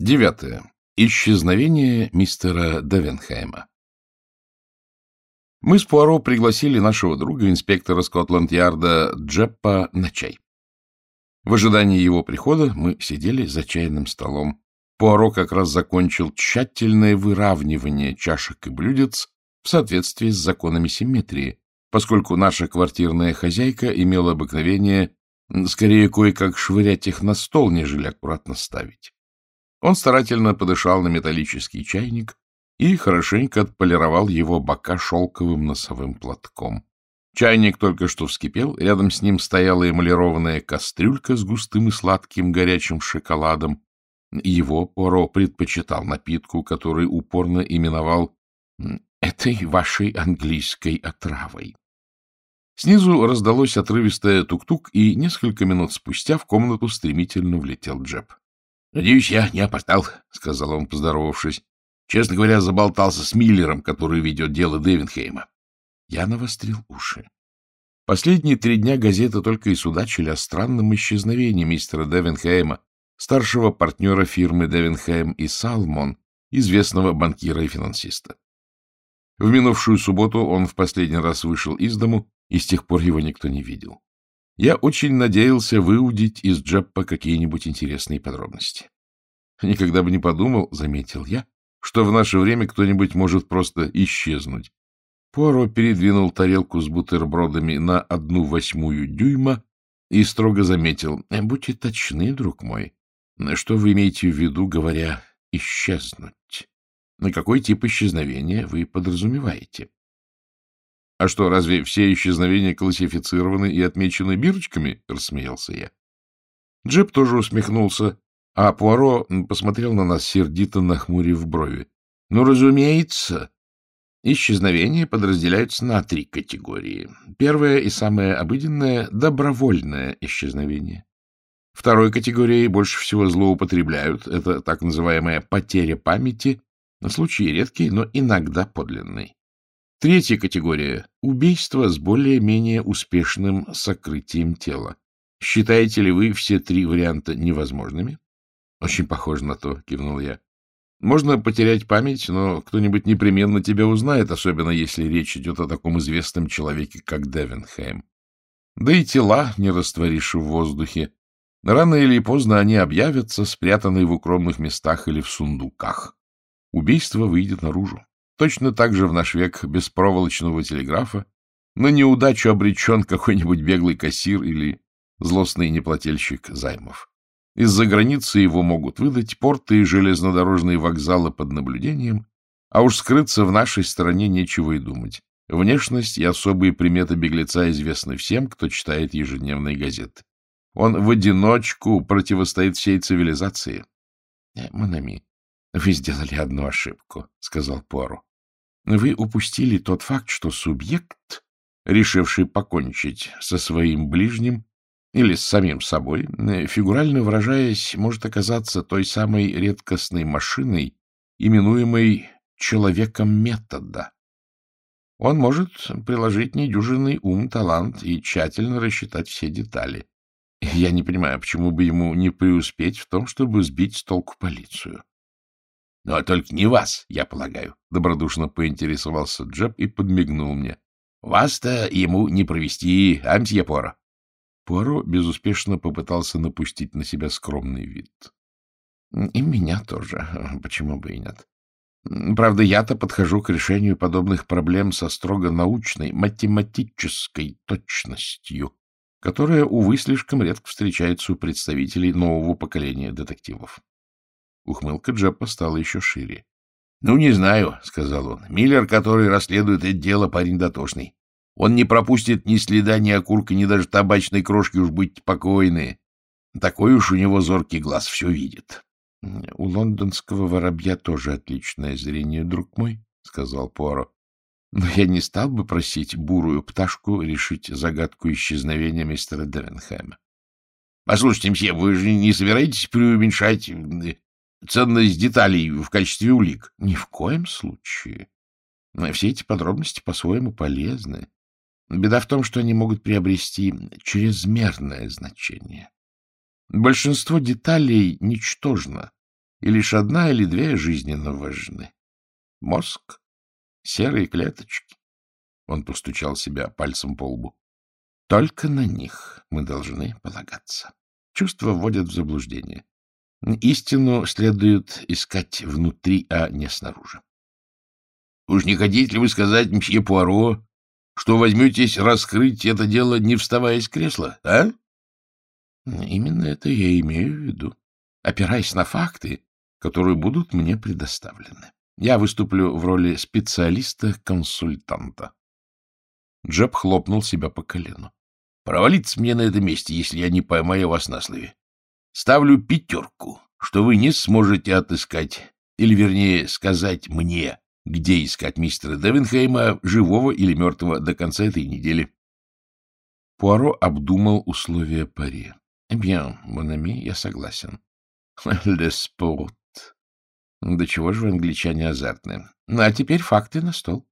Девятое. Исчезновение мистера Девенхайма. Мы с Пуаро пригласили нашего друга, инспектора Скотланд-Ярда Джеппа, на чай. В ожидании его прихода мы сидели за чайным столом. Пуаро как раз закончил тщательное выравнивание чашек и блюдец в соответствии с законами симметрии, поскольку наша квартирная хозяйка имела обыкновение скорее кое-как швырять их на стол, нежели аккуратно ставить. Он старательно подышал на металлический чайник и хорошенько отполировал его бока шелковым носовым платком. Чайник только что вскипел, рядом с ним стояла эмалированная кастрюлька с густым и сладким горячим шоколадом. Его Поро предпочитал напитку, который упорно именовал «этой вашей английской отравой». Снизу раздалось отрывистое тук-тук, и несколько минут спустя в комнату стремительно влетел Джепп. — Надеюсь, я не опоздал, — сказал он, поздоровавшись. Честно говоря, заболтался с Миллером, который ведет дело Дэвинхейма. Я навострил уши. Последние три дня газеты только и судачили о странном исчезновении мистера Девенхейма, старшего партнера фирмы Девенхейм и Салмон, известного банкира и финансиста. В минувшую субботу он в последний раз вышел из дому, и с тех пор его никто не видел. Я очень надеялся выудить из Джеппа какие-нибудь интересные подробности. Никогда бы не подумал, — заметил я, — что в наше время кто-нибудь может просто исчезнуть. Пуаро передвинул тарелку с бутербродами на одну восьмую дюйма и строго заметил. — Будьте точны, друг мой. Что вы имеете в виду, говоря «исчезнуть»? На какой тип исчезновения вы подразумеваете? — А что, разве все исчезновения классифицированы и отмечены бирочками? — рассмеялся я. Джеб тоже усмехнулся, а Пуаро посмотрел на нас сердито, нахмурив брови. — Ну, разумеется. Исчезновения подразделяются на три категории. Первое и самое обыденное — добровольное исчезновение. Второй категорией больше всего злоупотребляют. Это так называемая потеря памяти, на случай редкий, но иногда подлинный. Третья категория — убийство с более-менее успешным сокрытием тела. Считаете ли вы все три варианта невозможными? — Очень похоже на то, — кивнул я. — Можно потерять память, но кто-нибудь непременно тебя узнает, особенно если речь идет о таком известном человеке, как Девенхейм. Да и тела не растворишь в воздухе. Рано или поздно они объявятся, спрятанные в укромных местах или в сундуках. Убийство выйдет наружу. Точно так же в наш век беспроволочного телеграфа на неудачу обречен какой-нибудь беглый кассир или злостный неплательщик займов. Из-за границы его могут выдать порты и железнодорожные вокзалы под наблюдением, а уж скрыться в нашей стране нечего и думать. Внешность и особые приметы беглеца известны всем, кто читает ежедневные газеты. Он в одиночку противостоит всей цивилизации. — Монами, вы сделали одну ошибку, — сказал Пуаро. Вы упустили тот факт, что субъект, решивший покончить со своим ближним или с самим собой, фигурально выражаясь, может оказаться той самой редкостной машиной, именуемой человеком метода. Он может приложить недюжинный ум, талант и тщательно рассчитать все детали. Я не понимаю, почему бы ему не преуспеть в том, чтобы сбить с толку полицию. — Ну, а только не вас, я полагаю, — добродушно поинтересовался Джеб и подмигнул мне. — Вас-то ему не провести, а, мсье Поро? Пуаро безуспешно попытался напустить на себя скромный вид. — И меня тоже, почему бы и нет. Правда, я-то подхожу к решению подобных проблем со строго научной, математической точностью, которая, увы, слишком редко встречается у представителей нового поколения детективов. Ухмылка Джеппа стала еще шире. — Ну, не знаю, — сказал он. — Миллер, который расследует это дело, парень дотошный. Он не пропустит ни следа, ни окурка, ни даже табачной крошки, уж будьте покойны. Такой уж у него зоркий глаз все видит. — У лондонского воробья тоже отличное зрение, друг мой, — сказал Пуаро. — Но я не стал бы просить бурую пташку решить загадку исчезновения мистера Девенхэма. — Послушайте, мсье, вы же не собираетесь преуменьшать ценность деталей в качестве улик? Ни в коем случае. Все эти подробности по-своему полезны. Беда в том, что они могут приобрести чрезмерное значение. Большинство деталей ничтожно, и лишь одна или две жизненно важны. Мозг, серые клеточки. Он постучал себя пальцем по лбу. Только на них мы должны полагаться. Чувства вводят в заблуждение. Истину следует искать внутри, а не снаружи. — Уж не хотите ли вы сказать, мсье Пуаро, что возьметесь раскрыть это дело, не вставая с кресла, а? — Именно это я имею в виду, опираясь на факты, которые будут мне предоставлены. Я выступлю в роли специалиста-консультанта. Джеб хлопнул себя по колену. Провалиться мне на этом месте, если я не поймаю вас на слове. Ставлю пятерку, что вы не сможете отыскать, или, вернее, сказать мне, где искать мистера Девинхейма, живого или мертвого, до конца этой недели. Пуаро обдумал условия пари. — Bien, mon ami, я согласен. — sport. Да чего же вы, англичане, азартные. Ну, а теперь факты на стол.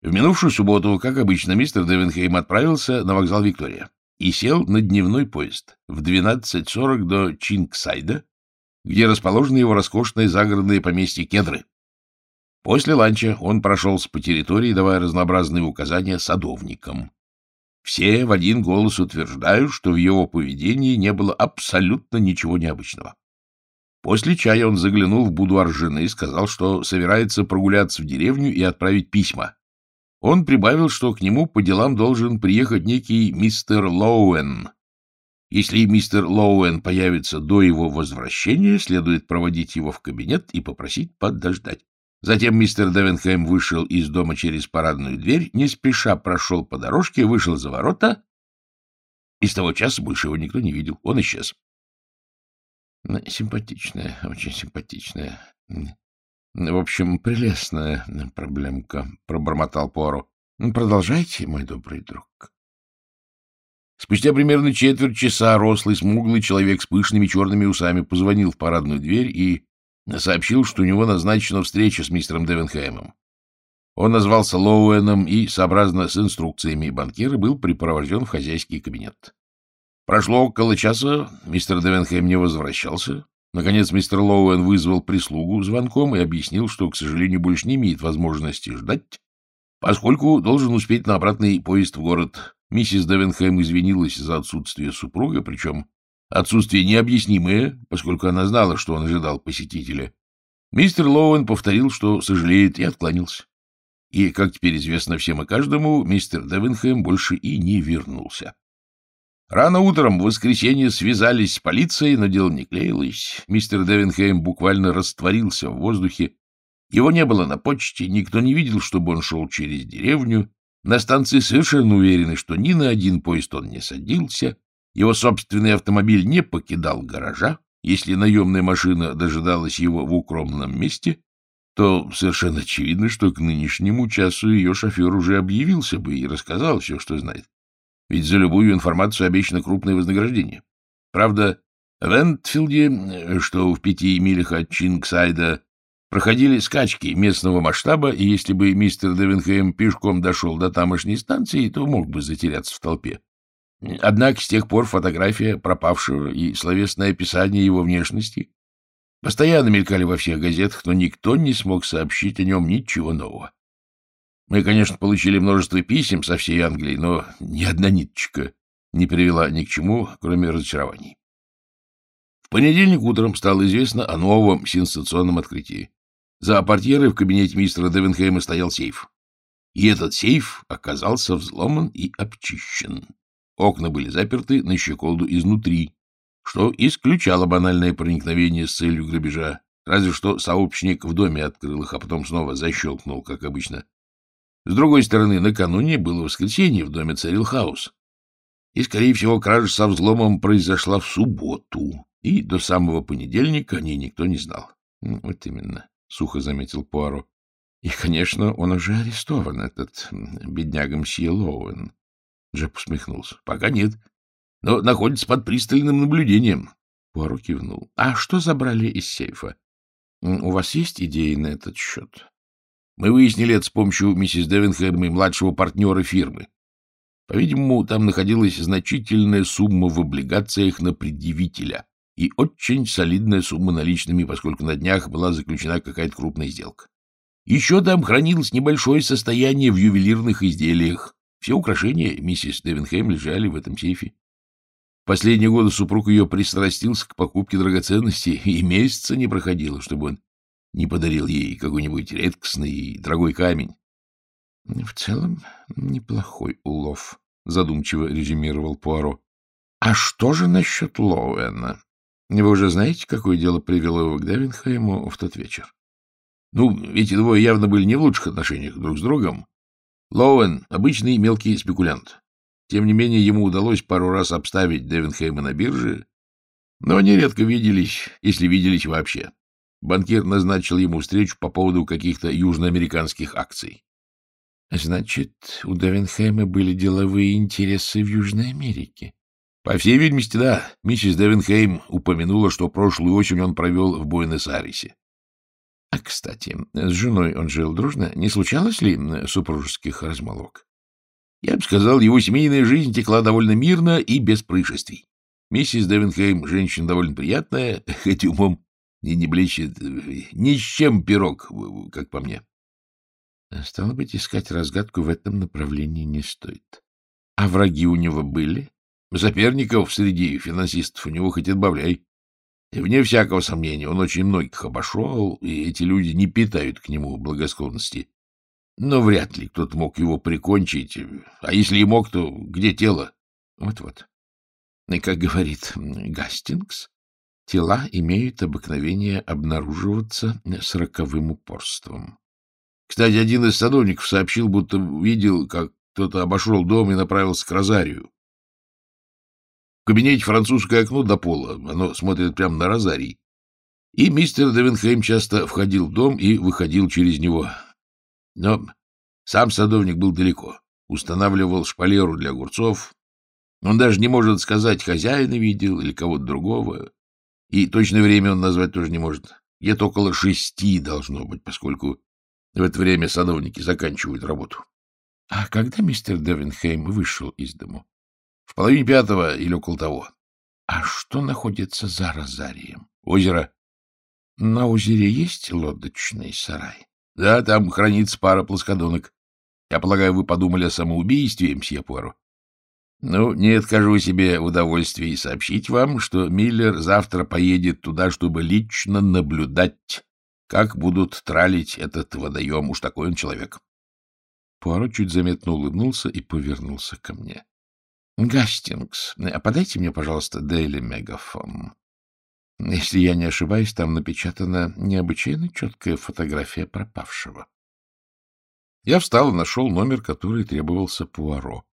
В минувшую субботу, как обычно, мистер Девенхейм отправился на вокзал Виктория и сел на дневной поезд в 12.40 до Чингсайда, где расположены его роскошные загородные поместья Кедры. После ланча он прошелся по территории, давая разнообразные указания садовникам. Все в один голос утверждают, что в его поведении не было абсолютно ничего необычного. После чая он заглянул в будуар жены и сказал, что собирается прогуляться в деревню и отправить письма. Он прибавил, что к нему по делам должен приехать некий мистер Лоуэн. Если мистер Лоуэн появится до его возвращения, следует проводить его в кабинет и попросить подождать. Затем мистер Девенхэм вышел из дома через парадную дверь, не спеша прошел по дорожке, вышел за ворота, и с того часа больше его никто не видел. Он исчез. Симпатичная, очень симпатичная. — В общем, прелестная проблемка, — пробормотал Пуаро. — Продолжайте, мой добрый друг. Спустя примерно четверть часа рослый, смуглый человек с пышными черными усами позвонил в парадную дверь и сообщил, что у него назначена встреча с мистером Девенхаймом. Он назвался Лоуэном и, сообразно с инструкциями банкира, был припровожден в хозяйский кабинет. Прошло около часа, мистер Девенхэм не возвращался, Наконец мистер Лоуэн вызвал прислугу звонком и объяснил, что, к сожалению, больше не имеет возможности ждать, поскольку должен успеть на обратный поезд в город. Миссис Девенхэм извинилась за отсутствие супруга, причем отсутствие необъяснимое, поскольку она знала, что он ожидал посетителя. Мистер Лоуэн повторил, что сожалеет, и откланялся. И, как теперь известно всем и каждому, мистер Девенхэм больше и не вернулся. Рано утром в воскресенье связались с полицией, но дело не клеилось. Мистер Девинхейм буквально растворился в воздухе. Его не было на почте, никто не видел, чтобы он шел через деревню. На станции совершенно уверены, что ни на один поезд он не садился. Его собственный автомобиль не покидал гаража. Если наемная машина дожидалась его в укромном месте, то совершенно очевидно, что к нынешнему часу ее шофер уже объявился бы и рассказал все, что знает ведь за любую информацию обещано крупное вознаграждение. Правда, в Энтфилде, что в пяти милях от Чингсайда, проходили скачки местного масштаба, и если бы мистер Девенхейм пешком дошел до тамошней станции, то мог бы затеряться в толпе. Однако с тех пор фотография пропавшего и словесное описание его внешности постоянно мелькали во всех газетах, но никто не смог сообщить о нем ничего нового. Мы, конечно, получили множество писем со всей Англии, но ни одна ниточка не привела ни к чему, кроме разочарований. В понедельник утром стало известно о новом сенсационном открытии. За портьерой в кабинете мистера Девенхейма стоял сейф. И этот сейф оказался взломан и обчищен. Окна были заперты на щеколду изнутри, что исключало банальное проникновение с целью грабежа. Разве что сообщник в доме открыл их, а потом снова защелкнул, как обычно. С другой стороны, накануне было воскресенье, в доме царил хаос. И, скорее всего, кража со взломом произошла в субботу, и до самого понедельника о ней никто не знал. — Вот именно, — сухо заметил Пуаро. — И, конечно, он уже арестован, этот бедняга мсье Лоуэн. Джеб усмехнулся. — Пока нет, но находится под пристальным наблюдением. Пуаро кивнул. — А что забрали из сейфа? — У вас есть идеи на этот счет? Мы выяснили это с помощью миссис Девенхэм и младшего партнера фирмы. По-видимому, там находилась значительная сумма в облигациях на предъявителя. и очень солидная сумма наличными, поскольку на днях была заключена какая-то крупная сделка. Еще там хранилось небольшое состояние в ювелирных изделиях. Все украшения миссис Девенхейм лежали в этом сейфе. Последние годы супруг ее пристрастился к покупке драгоценностей, и месяца не проходило, чтобы он не подарил ей какой-нибудь редкостный и дорогой камень. — В целом, неплохой улов, — задумчиво резюмировал Пуаро. — А что же насчет Лоуэна? Вы уже знаете, какое дело привело его к Девенхайму в тот вечер? Ну, эти двое явно были не в лучших отношениях друг с другом. Лоуэн — обычный мелкий спекулянт. Тем не менее, ему удалось пару раз обставить Девенхейма на бирже, но они редко виделись, если виделись вообще. Банкир назначил ему встречу по поводу каких-то южноамериканских акций. — Значит, у Девенхейма были деловые интересы в Южной Америке? — По всей видимости, да. Миссис Девенхейм упомянула, что прошлую осень он провел в Буэнос-Айресе. А, кстати, с женой он жил дружно. Не случалось ли супружеских размолвок? Я бы сказал, его семейная жизнь текла довольно мирно и без происшествий. Миссис Девенхейм — женщина довольно приятная, хоть умом и не блещет ни с чем пирог, как по мне. Стало быть, искать разгадку в этом направлении не стоит. А враги у него были? Соперников среди финансистов у него хоть отбавляй. И вне всякого сомнения, он очень многих обошел, и эти люди не питают к нему благосклонности. Но вряд ли кто-то мог его прикончить. А если и мог, то где тело? Вот-вот. И, как говорит Гастингс, тела имеют обыкновение обнаруживаться с роковым упорством. Кстати, один из садовников сообщил, будто видел, как кто-то обошел дом и направился к Розарию. В кабинете французское окно до пола, оно смотрит прямо на розарий. И мистер Девенхейм часто входил в дом и выходил через него. Но сам садовник был далеко, устанавливал шпалеру для огурцов. Он даже не может сказать, хозяина видел или кого-то другого. И точное время он назвать тоже не может. Где-то около шести должно быть, поскольку в это время садовники заканчивают работу. — А когда мистер Девенхейм вышел из дому? В половине пятого или около того. А что находится за Розарием? Озеро. На озере есть лодочный сарай? Да, там хранится пара плоскодонок. Я полагаю, вы подумали о самоубийстве, мсье Пуаро? Ну, не откажу себе в удовольствии сообщить вам, что Миллер завтра поедет туда, чтобы лично наблюдать, как будут тралить этот водоем. Уж такой он человек. Пуаро чуть заметно улыбнулся и повернулся ко мне. — Гастингс, а подайте мне, пожалуйста, Дейли Мегафон. Если я не ошибаюсь, там напечатана необычайно четкая фотография пропавшего. Я встал и нашел номер, который требовался Пуаро.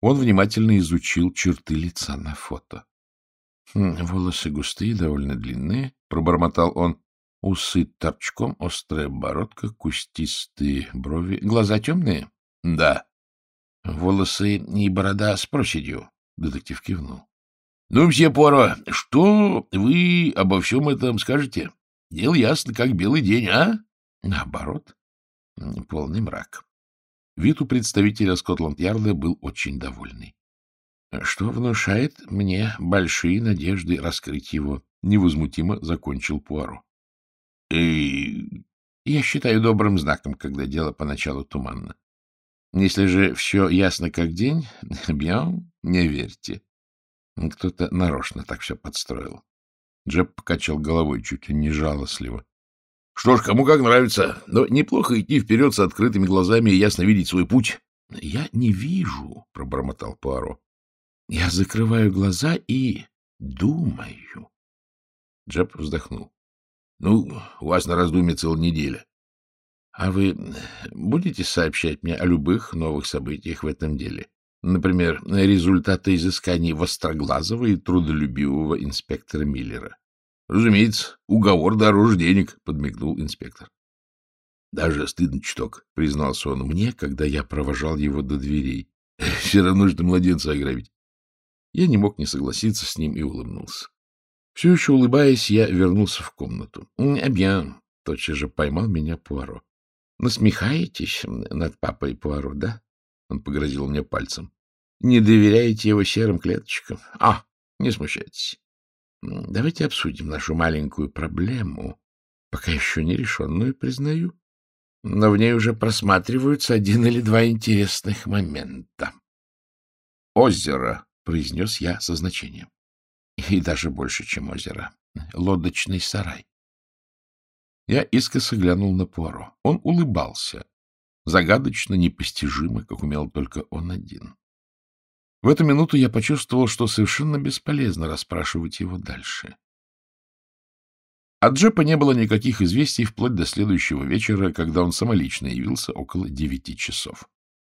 Он внимательно изучил черты лица на фото. «Хм, — Волосы густые, довольно длинные, — пробормотал он. Усы торчком, острая бородка, кустистые брови. Глаза темные? — Да. — Волосы и борода с проседью. Детектив кивнул. — Ну, мсье Пуаро, что вы обо всем этом скажете? Дело ясно, как белый день, а? — Наоборот, полный мрак. Вид у представителя Скотланд-Ярда был очень довольный. — Что внушает мне большие надежды раскрыть его, — невозмутимо закончил Пуаро. — И... Я считаю добрым знаком, когда дело поначалу туманно. Если же все ясно как день, бьем, не верьте. Кто-то нарочно так все подстроил. Джеб покачал головой чуть ли не жалостливо. — Что ж, кому как нравится, но неплохо идти вперед с открытыми глазами и ясно видеть свой путь. — Я не вижу, — пробормотал Пуаро. — Я закрываю глаза и думаю. Джеб вздохнул. — Ну, у вас на раздумье целая неделя. А вы будете сообщать мне о любых новых событиях в этом деле? Например, результаты изысканий Востроглазого и трудолюбивого инспектора Миллера. — Разумеется, уговор дороже денег, — подмигнул инспектор. — Даже стыдно чуток, — признался он мне, когда я провожал его до дверей. — Все равно, что младенца ограбить. Я не мог не согласиться с ним и улыбнулся. Все еще улыбаясь, я вернулся в комнату. — Объян, — тотчас же поймал меня Пуаро. Насмехаетесь над папой Пуаро, да? Он погрозил мне пальцем. Не доверяете его серым клеточкам? А, не смущайтесь. Давайте обсудим нашу маленькую проблему, пока еще не решенную, признаю. Но в ней уже просматриваются один или два интересных момента. «Озеро», — произнес я со значением. И даже больше, чем озеро. Лодочный сарай. Я искоса глянул на Пуаро. Он улыбался. Загадочно, непостижимо, как умел только он один. В эту минуту я почувствовал, что совершенно бесполезно расспрашивать его дальше. От Джепа не было никаких известий вплоть до следующего вечера, когда он самолично явился около девяти часов.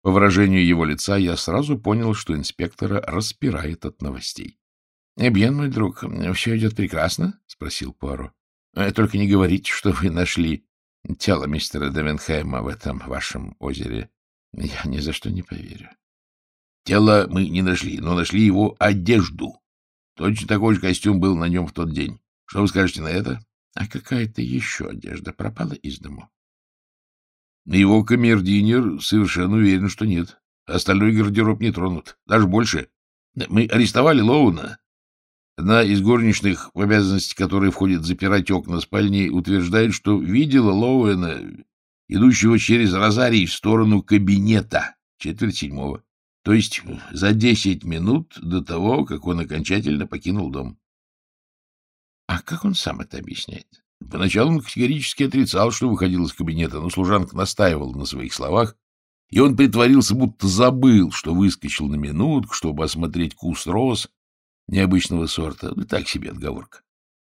По выражению его лица я сразу понял, что инспектора распирает от новостей. — Эбьен, мой друг, все идет прекрасно? — спросил Пуаро. — Только не говорите, что вы нашли тело мистера Девенхайма в этом вашем озере. Я ни за что не поверю. Тело мы не нашли, но нашли его одежду. Точно такой же костюм был на нем в тот день. Что вы скажете на это? А какая-то еще одежда пропала из дому? Его камердинер совершенно уверен, что нет. Остальной гардероб не тронут. Даже больше. Мы арестовали Лоуна. Одна из горничных, в обязанности которой входит запирать окна спальни, утверждает, что видела Лоуэна, идущего через розарий в сторону кабинета, четверть седьмого. То есть за десять минут до того, как он окончательно покинул дом. А как он сам это объясняет? Поначалу он категорически отрицал, что выходил из кабинета, но служанка настаивала на своих словах, и он притворился, будто забыл, что выскочил на минутку, чтобы осмотреть куст роз необычного сорта. Ну, так себе отговорка.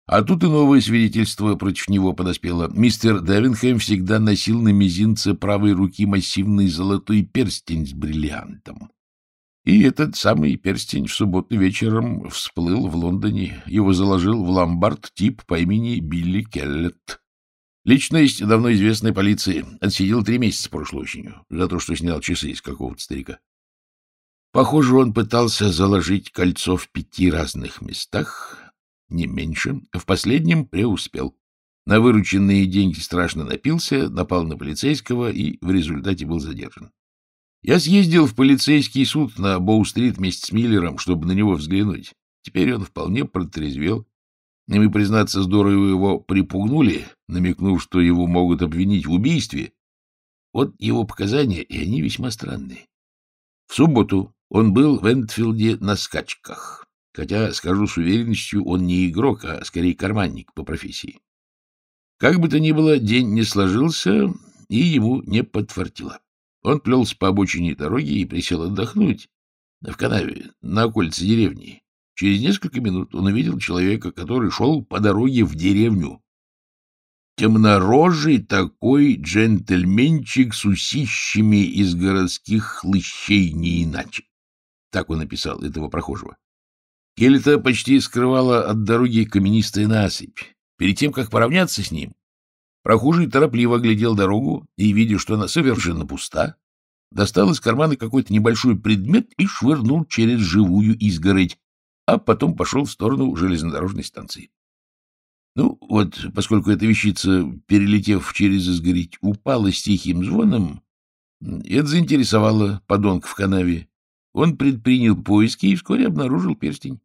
А тут и новое свидетельство против него подоспело. Мистер Девинхэм всегда носил на мизинце правой руки массивный золотой перстень с бриллиантом. И этот самый перстень в субботу вечером всплыл в Лондоне. Его заложил в ломбард тип по имени Билли Келлет. Личность давно известной полиции. Отсидел три месяца прошлой осенью за то, что снял часы из какого-то старика. Похоже, он пытался заложить кольцо в пяти разных местах, не меньше. В последнем преуспел. На вырученные деньги страшно напился, напал на полицейского и в результате был задержан. Я съездил в полицейский суд на Боу-стрит вместе с Миллером, чтобы на него взглянуть. Теперь он вполне протрезвел. И мы, признаться, здорово его припугнули, намекнув, что его могут обвинить в убийстве. Вот его показания, и они весьма странные. В субботу он был в Энтфилде на скачках, хотя, скажу с уверенностью, он не игрок, а скорее карманник по профессии. Как бы то ни было, день не сложился, и ему не подфартило. Он плелся по обочине дороги и присел отдохнуть в канаве на окольце деревни. Через несколько минут он увидел человека, который шел по дороге в деревню. Темнорожий такой джентльменчик с усищами из городских хлыщей не иначе. Так он написал этого прохожего. Келета почти скрывала от дороги каменистая насыпь. Перед тем, как поравняться с ним, Прохожий торопливо глядел дорогу и, видя, что она совершенно пуста, достал из кармана какой-то небольшой предмет и швырнул через живую изгородь, а потом пошел в сторону железнодорожной станции. Ну, вот, поскольку эта вещица, перелетев через изгородь, упала с тихим звоном, это заинтересовало подонка в канаве. Он предпринял поиски и вскоре обнаружил перстень.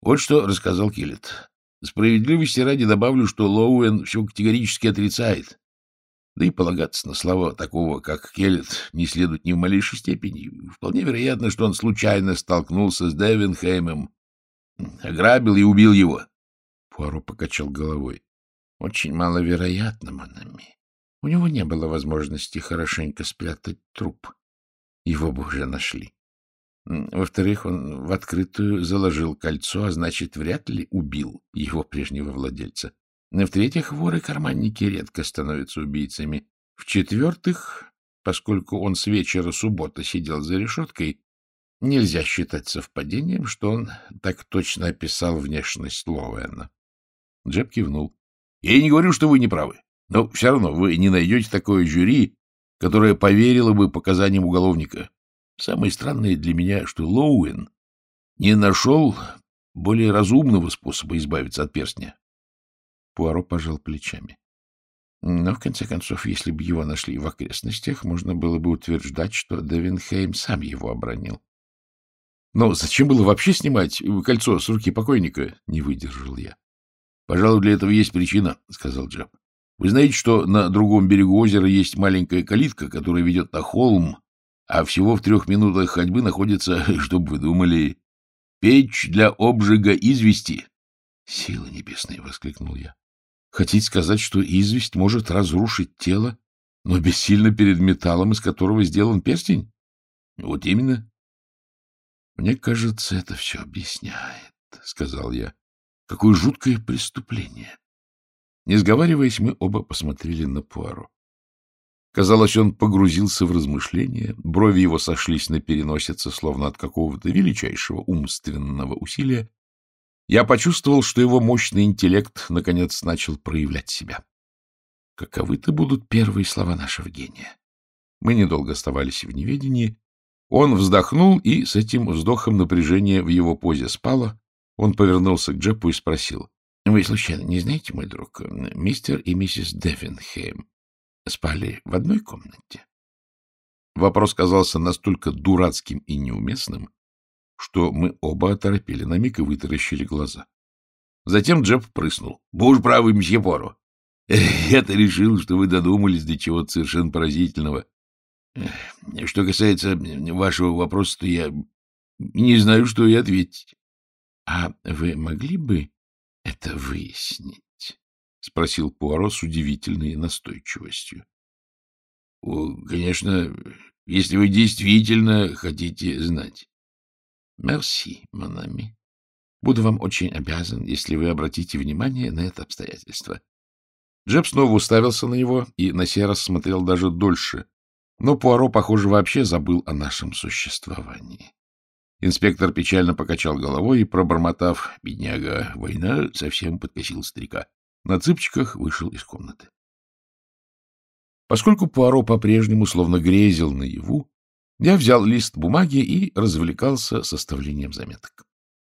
Вот что рассказал Келлет. Справедливости ради добавлю, что Лоуэн все категорически отрицает. Да и полагаться на слова такого, как Келлет, не следует ни в малейшей степени. Вполне вероятно, что он случайно столкнулся с Девинхеймом, ограбил и убил его. Пуаро покачал головой. Очень маловероятно, Монами. У него не было возможности хорошенько спрятать труп. Его бы уже нашли. Во-вторых, он в открытую заложил кольцо, а значит, вряд ли убил его прежнего владельца. В-третьих, воры-карманники редко становятся убийцами. В-четвертых, поскольку он с вечера субботы сидел за решеткой, нельзя считать совпадением, что он так точно описал внешность Лоуэна. Джеб кивнул. — Я не говорю, что вы не правы, но все равно вы не найдете такое жюри, которое поверило бы показаниям уголовника. Самое странное для меня, что Лоуэн не нашел более разумного способа избавиться от перстня. Пуаро пожал плечами. Но, в конце концов, если бы его нашли в окрестностях, можно было бы утверждать, что Девинхейм сам его обронил. Но зачем было вообще снимать кольцо с руки покойника? Не выдержал я. — Пожалуй, для этого есть причина, — сказал Джеб. — Вы знаете, что на другом берегу озера есть маленькая калитка, которая ведет на холм, а всего в трех минутах ходьбы находится, чтобы вы думали, печь для обжига извести. — Сила небесная! — воскликнул я. — Хотите сказать, что известь может разрушить тело, но бессильно перед металлом, из которого сделан перстень? — Вот именно. — Мне кажется, это все объясняет, — сказал я. — Какое жуткое преступление! Не сговариваясь, мы оба посмотрели на Пуаро. Казалось, он погрузился в размышления, брови его сошлись на переносице, словно от какого-то величайшего умственного усилия. Я почувствовал, что его мощный интеллект наконец начал проявлять себя. Каковы-то будут первые слова нашего гения. Мы недолго оставались в неведении. Он вздохнул, и с этим вздохом напряжение в его позе спало. Он повернулся к Джепу и спросил. — Вы, случайно, не знаете, мой друг, мистер и миссис Девенхейм спали в одной комнате? Вопрос казался настолько дурацким и неуместным, что мы оба оторопели на миг и вытаращили глаза. Затем Джепп прыснул. — Боже правый, мсье Пуаро! Я-то решил, что вы додумались до чего-то совершенно поразительного. Что касается вашего вопроса, то я не знаю, что и ответить. — А вы могли бы это выяснить? — спросил Пуаро с удивительной настойчивостью. — Конечно, если вы действительно хотите знать. — Мерси, Монами. Буду вам очень обязан, если вы обратите внимание на это обстоятельство. Джеб снова уставился на него и на сей раз смотрел даже дольше, но Пуаро, похоже, вообще забыл о нашем существовании. Инспектор печально покачал головой и, пробормотав «Бедняга, война совсем подкосил старика», на цыпчиках вышел из комнаты. Поскольку Пуаро по-прежнему словно грезил наяву, я взял лист бумаги и развлекался составлением заметок.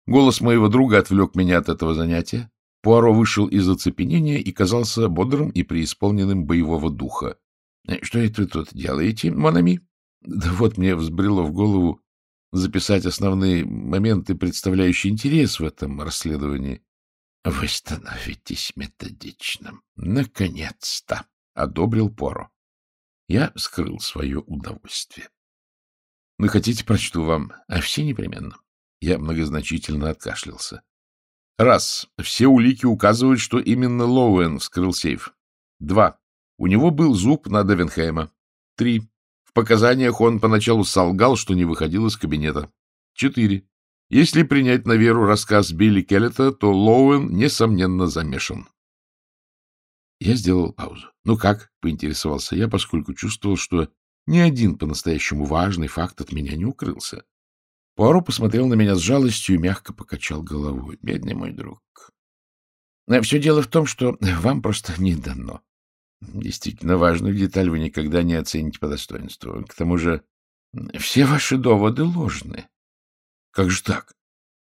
Голос моего друга отвлек меня от этого занятия. Пуаро вышел из оцепенения и казался бодрым и преисполненным боевого духа. — Что это вы тут делаете, Монами? Да вот мне взбрело в голову записать основные моменты, представляющие интерес в этом расследовании. — Вы становитесь методичным. Наконец-то! — одобрил Поро. Я скрыл свое удовольствие. — Вы хотите, прочту вам? А все непременно. Я многозначительно откашлялся. Раз. Все улики указывают, что именно Лоуэн вскрыл сейф. Два. У него был зуб на Девенхейма. Три. В показаниях он поначалу солгал, что не выходил из кабинета. Четыре. Если принять на веру рассказ Билли Келлета, то Лоуэн, несомненно, замешан. Я сделал паузу. «Ну как?» — поинтересовался я, поскольку чувствовал, что ни один по-настоящему важный факт от меня не укрылся. Пуаро посмотрел на меня с жалостью и мягко покачал головой. «Бедный мой друг. Все дело в том, что вам просто не дано. Действительно важную деталь вы никогда не оцените по достоинству. К тому же все ваши доводы ложны. Как же так?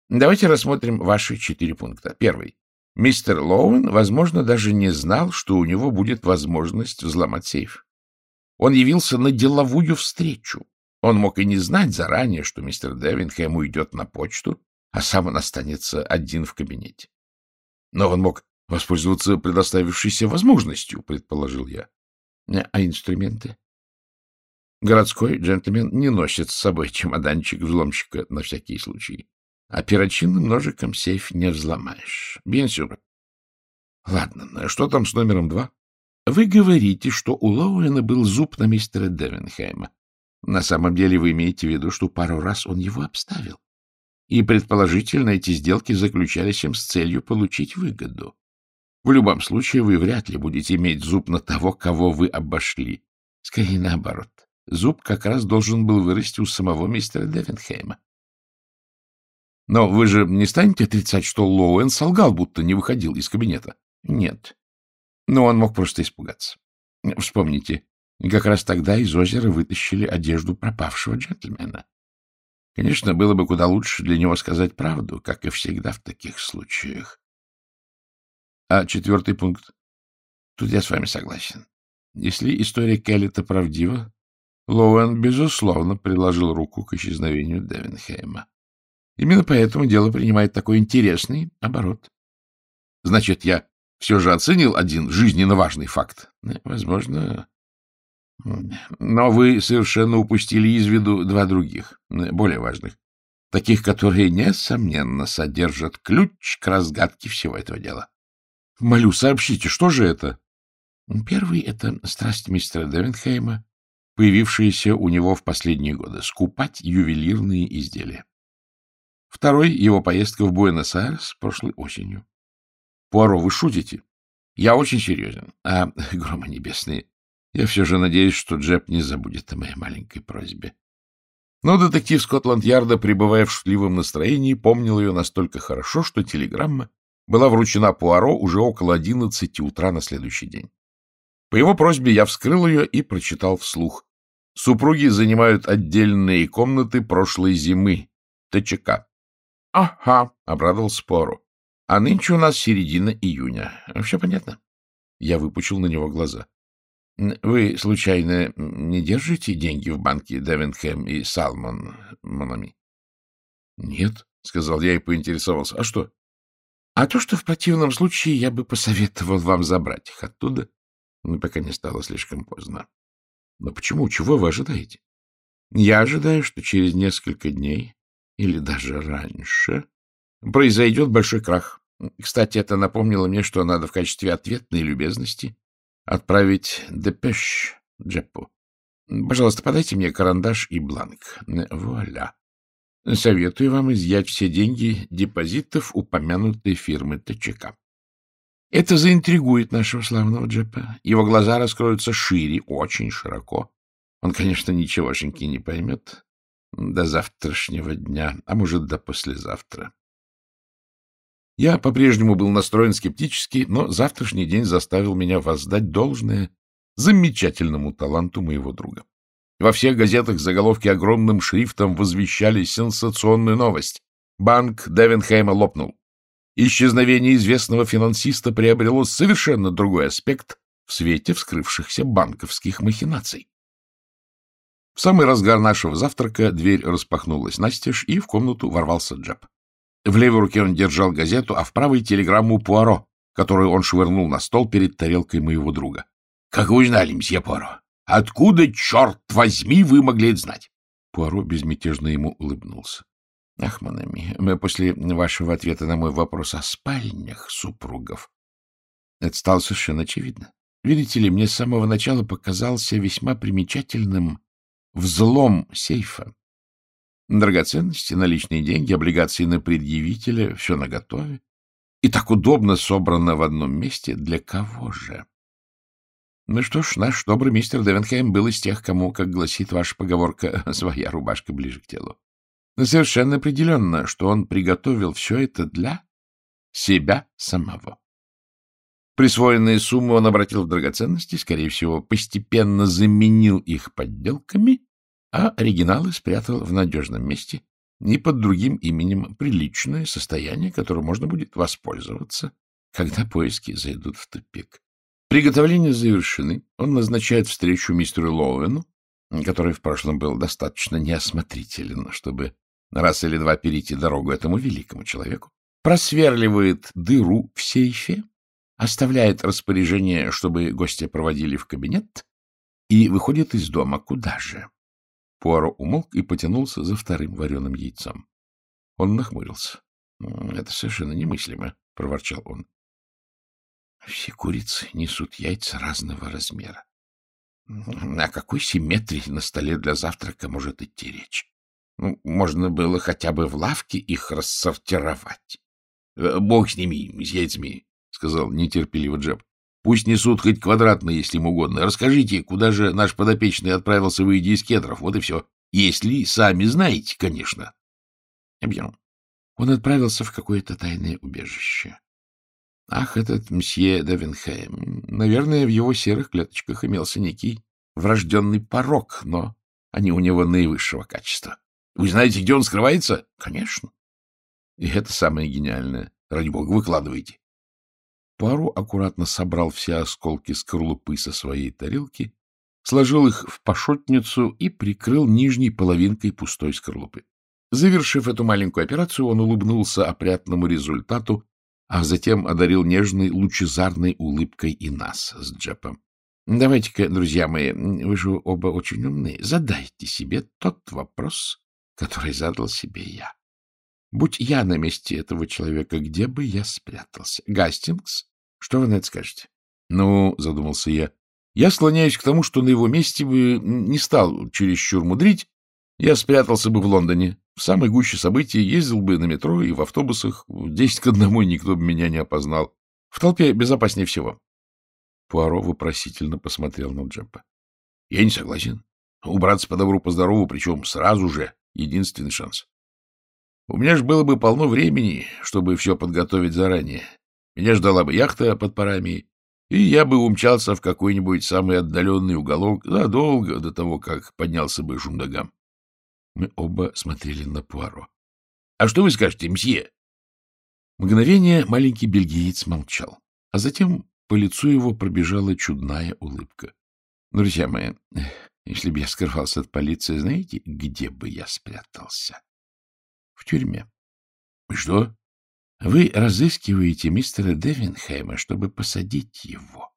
Давайте рассмотрим ваши четыре пункта. Первый. Мистер Лоуэн, возможно, даже не знал, что у него будет возможность взломать сейф. Он явился на деловую встречу. Он мог и не знать заранее, что мистер Девинхэм уйдет на почту, а сам он останется один в кабинете. Но он мог воспользоваться предоставившейся возможностью, предположил я. А инструменты? Городской джентльмен не носит с собой чемоданчик взломщика на всякий случай. А перочинным ножиком сейф не взломаешь. Бенсюр. Ладно, что там с номером два? Вы говорите, что у Лоуэна был зуб на мистера Девенхайма. На самом деле вы имеете в виду, что пару раз он его обставил. И, предположительно, эти сделки заключались им с целью получить выгоду. В любом случае, вы вряд ли будете иметь зуб на того, кого вы обошли. Скорее наоборот. Зуб как раз должен был вырасти у самого мистера Девенхейма. Но вы же не станете отрицать, что Лоуэн солгал, будто не выходил из кабинета? Нет. Но он мог просто испугаться. Вспомните, как раз тогда из озера вытащили одежду пропавшего джентльмена. Конечно, было бы куда лучше для него сказать правду, как и всегда в таких случаях. А четвертый пункт? Тут я с вами согласен. Если история Келлета правдива, Лоуэн, безусловно, приложил руку к исчезновению Девенхейма. Именно поэтому дело принимает такой интересный оборот. Значит, я все же оценил один жизненно важный факт. Возможно. Но вы совершенно упустили из виду два других, более важных. Таких, которые, несомненно, содержат ключ к разгадке всего этого дела. Молю, сообщите, что же это? Первый — это страсть мистера Девенхейма, появившаяся у него в последние годы — скупать ювелирные изделия. Второй — его поездка в Буэнос-Айрес прошлой осенью. Пуаро, вы шутите? Я очень серьезен. А, грома небесные, я все же надеюсь, что Джеб не забудет о моей маленькой просьбе. Но детектив Скотланд-Ярда, пребывая в шутливом настроении, помнил ее настолько хорошо, что телеграмма была вручена Пуаро уже около одиннадцати утра на следующий день. По его просьбе я вскрыл ее и прочитал вслух. Супруги занимают отдельные комнаты прошлой зимы. ТЧК. — Ага, — обрадовался Пуаро. — А нынче у нас середина июня. Все понятно? Я выпучил на него глаза. — Вы, случайно, не держите деньги в банке Девенхэм и Салмон, Монами? — Нет, — сказал я и поинтересовался. — А что? — А то, что в противном случае я бы посоветовал вам забрать их оттуда ну, пока не стало слишком поздно. Но почему? Чего вы ожидаете? Я ожидаю, что через несколько дней или даже раньше произойдет большой крах. Кстати, это напомнило мне, что надо в качестве ответной любезности отправить депеш Джеппу. Пожалуйста, подайте мне карандаш и бланк. Вуаля. Советую вам изъять все деньги депозитов упомянутой фирмы ТЧК. Это заинтригует нашего славного Джепа. Его глаза раскроются шире, очень широко. Он, конечно, ничегошеньки не поймет до завтрашнего дня, а может, до послезавтра. Я по-прежнему был настроен скептически, но завтрашний день заставил меня воздать должное замечательному таланту моего друга. Во всех газетах заголовки огромным шрифтом возвещали сенсационную новость. Банк Девенхейма лопнул. Исчезновение известного финансиста приобрело совершенно другой аспект в свете вскрывшихся банковских махинаций. В самый разгар нашего завтрака дверь распахнулась настежь, и в комнату ворвался Джепп. В левой руке он держал газету, а в правой — телеграмму Пуаро, которую он швырнул на стол перед тарелкой моего друга. — Как вы знали, мсье Пуаро? Откуда, черт возьми, вы могли это знать? Пуаро безмятежно ему улыбнулся. Ах, Монами, мы после вашего ответа на мой вопрос о спальнях супругов. Это стало совершенно очевидно. Видите ли, мне с самого начала показался весьма примечательным взлом сейфа. Драгоценности, наличные деньги, облигации на предъявителя — все наготове. И так удобно собрано в одном месте. Для кого же? Ну что ж, наш добрый мистер Девенхейм был из тех, кому, как гласит ваша поговорка, своя рубашка ближе к телу. Но совершенно определенно, что он приготовил все это для себя самого. Присвоенные суммы он обратил в драгоценности, скорее всего, постепенно заменил их подделками, а оригиналы спрятал в надежном месте и под другим именем приличное состояние, которым можно будет воспользоваться, когда поиски зайдут в тупик. Приготовления завершены. Он назначает встречу мистеру Лоуэну, который в прошлом был достаточно неосмотрителен, чтобы раз или два перейти дорогу этому великому человеку, просверливает дыру в сейфе, оставляет распоряжение, чтобы гостя проводили в кабинет, и выходит из дома. Куда же? Пуаро умолк и потянулся за вторым вареным яйцом. Он нахмурился. — Это совершенно немыслимо, — проворчал он. — Все курицы несут яйца разного размера. О какой симметрии на столе для завтрака может идти речь? Ну, можно было хотя бы в лавке их рассортировать. Э, — Бог с ними, с яйцами, — сказал нетерпеливо Джеб. — Пусть несут хоть квадратные, если им угодно. Расскажите, куда же наш подопечный отправился, выйдя из кедров? Вот и все. Если сами знаете, конечно. Объем. Он отправился в какое-то тайное убежище. Ах, этот мсье Девенхейм. Наверное, в его серых клеточках имелся некий врожденный порок, но они у него наивысшего качества. Вы знаете, где он скрывается? Конечно. И это самое гениальное. Ради бога, выкладывайте. Пуаро аккуратно собрал все осколки скорлупы со своей тарелки, сложил их в пашотницу и прикрыл нижней половинкой пустой скорлупы. Завершив эту маленькую операцию, он улыбнулся опрятному результату, а затем одарил нежной, лучезарной улыбкой и нас с Джепом. — Давайте-ка, друзья мои, вы же оба очень умные, задайте себе тот вопрос, который задал себе я. Будь я на месте этого человека, где бы я спрятался? Гастингс, что вы на это скажете? — Ну, — задумался я, — я склоняюсь к тому, что на его месте бы не стал чересчур мудрить, я спрятался бы в Лондоне, в самой гуще событий, ездил бы на метро и в автобусах, десять к одному никто бы меня не опознал. В толпе безопаснее всего. Пуаро вопросительно посмотрел на Джемпа. — Я не согласен. Убраться по добру, по здорову, причем сразу же, единственный шанс. У меня же было бы полно времени, чтобы все подготовить заранее. Меня ждала бы яхта под парами, и я бы умчался в какой-нибудь самый отдаленный уголок задолго до того, как поднялся бы Жундагам. Мы оба смотрели на Пуаро. — А что вы скажете, мсье? Мгновение маленький бельгиец молчал, а затем по лицу его пробежала чудная улыбка. — Друзья мои, если бы я скрывался от полиции, знаете, где бы я спрятался? — В тюрьме. — что? — Вы разыскиваете мистера Девинхейма, чтобы посадить его.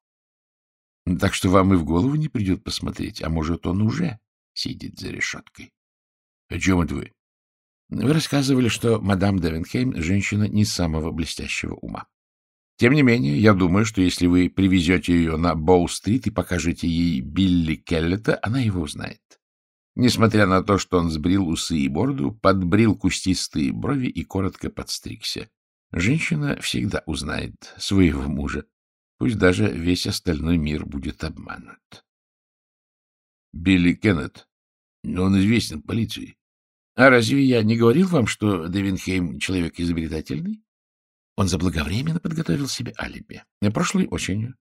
Так что вам и в голову не придет посмотреть, а может, он уже сидит за решеткой. — О чем это вы? — Вы рассказывали, что мадам Девинхейм — женщина не самого блестящего ума. Тем не менее, я думаю, что если вы привезете ее на Боу-стрит и покажете ей Билли Келлета, она его узнает. Несмотря на то, что он сбрил усы и бороду, подбрил кустистые брови и коротко подстригся. Женщина всегда узнает своего мужа, пусть даже весь остальной мир будет обманут. Билли Кеннет, но он известен полиции. А разве я не говорил вам, что Девинхейм человек изобретательный? Он заблаговременно подготовил себе алиби. Прошлой осенью.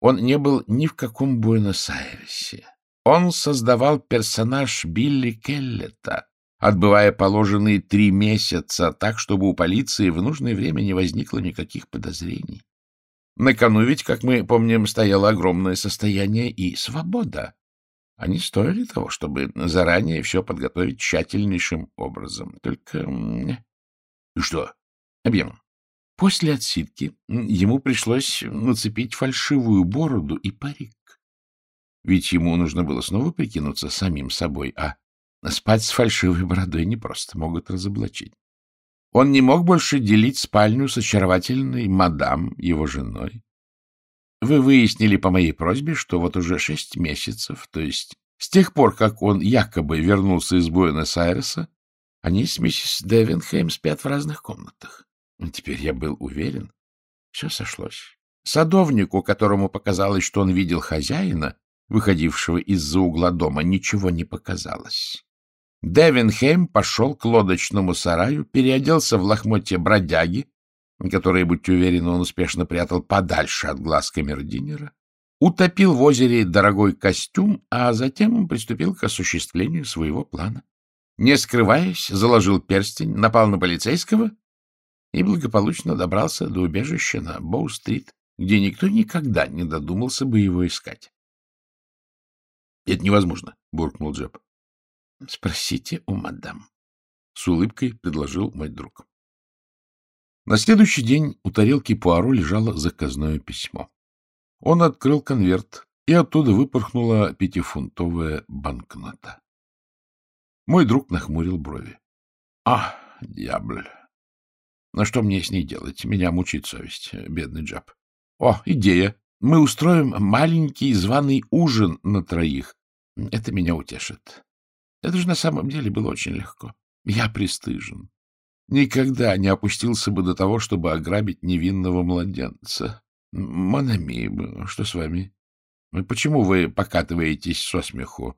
Он не был ни в каком Буэнос-Айресе. Он создавал персонаж Билли Келлета, отбывая положенные три месяца так, чтобы у полиции в нужное время не возникло никаких подозрений. На ведь, как мы помним, стояло огромное состояние и свобода. Они стоили того, чтобы заранее все подготовить тщательнейшим образом. Только... Что? Объем. После отсидки ему пришлось нацепить фальшивую бороду и парик. Ведь ему нужно было снова прикинуться самим собой, а спать с фальшивой бородой непросто, могут разоблачить. Он не мог больше делить спальню с очаровательной мадам, его женой. Вы выяснили по моей просьбе, что вот уже шесть месяцев, то есть с тех пор, как он якобы вернулся из Буэнос-Айреса, они с миссис Девинхэм спят в разных комнатах. Теперь я был уверен. Все сошлось. Садовнику, которому показалось, что он видел хозяина, выходившего из-за угла дома, ничего не показалось. Девинхейм пошел к лодочному сараю, переоделся в лохмотье бродяги, которые, будьте уверены, он успешно прятал подальше от глаз камердинера, утопил в озере дорогой костюм, а затем приступил к осуществлению своего плана. Не скрываясь, заложил перстень, напал на полицейского и благополучно добрался до убежища на Боу-стрит, где никто никогда не додумался бы его искать. — Это невозможно, — буркнул Джеб. — Спросите у мадам, — с улыбкой предложил мой друг. На следующий день у тарелки Пуаро лежало заказное письмо. Он открыл конверт, и оттуда выпорхнула пятифунтовая банкнота. Мой друг нахмурил брови. — А, дьябль! Но что мне с ней делать? Меня мучит совесть, бедный Джаб. О, идея! Мы устроим маленький званый ужин на троих. Это меня утешит. Это же на самом деле было очень легко. Я пристыжен. Никогда не опустился бы до того, чтобы ограбить невинного младенца. Монами, что с вами? Почему вы покатываетесь со смеху?